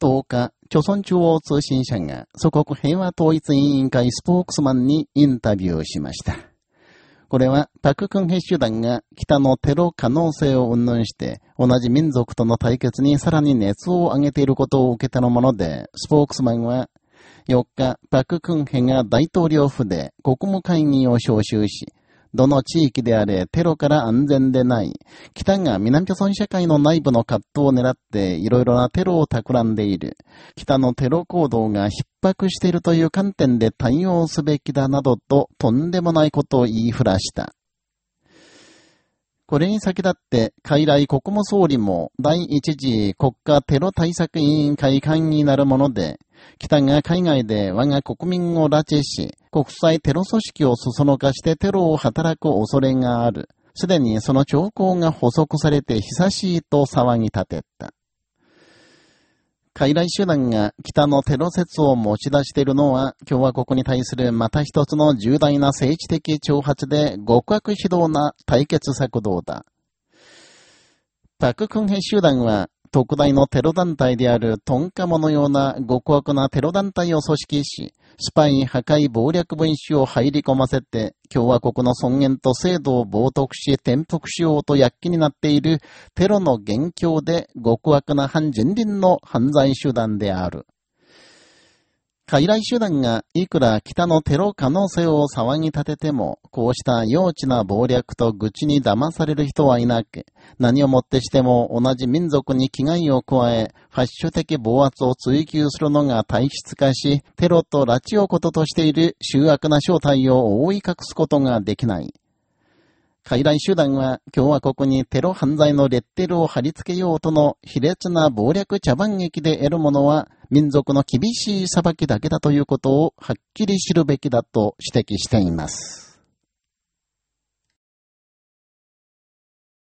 10日、朝鮮中央通信社が祖国平和統一委員会スポークスマンにインタビューしました。これは、パククンヘ集団が北のテロ可能性を云々して、同じ民族との対決にさらに熱を上げていることを受けてのもので、スポークスマンは、4日、パククンヘが大統領府で国務会議を招集し、どの地域であれテロから安全でない。北が南朝鮮社会の内部の葛藤を狙っていろいろなテロを企んでいる。北のテロ行動が逼迫しているという観点で対応すべきだなどととんでもないことを言いふらした。これに先立って、海来国務総理も第一次国家テロ対策委員会会議になるもので、北が海外で我が国民を拉致し、国際テロ組織をそそのかしてテロを働く恐れがある。すでにその兆候が補足されて久しいと騒ぎ立てた。傀儡集団が北のテロ説を持ち出しているのは、共和国に対するまた一つの重大な政治的挑発で極悪非道な対決策動だ。パククンヘ集団は、特大のテロ団体であるトンカモのような極悪なテロ団体を組織し、スパイ破壊暴略分子を入り込ませて、共和国の尊厳と制度を冒涜し転覆しようと躍起になっているテロの元凶で極悪な反人倫の犯罪手段である。傀儡集団がいくら北のテロ可能性を騒ぎ立てても、こうした幼稚な暴略と愚痴に騙される人はいなく、何をもってしても同じ民族に危害を加え、ファッシュ的暴圧を追求するのが体質化し、テロと拉致をこととしている醜悪な正体を覆い隠すことができない。傀儡集団は共和国にテロ犯罪のレッテルを貼り付けようとの卑劣な暴略茶番劇で得るものは民族の厳しい裁きだけだということをはっきり知るべきだと指摘しています。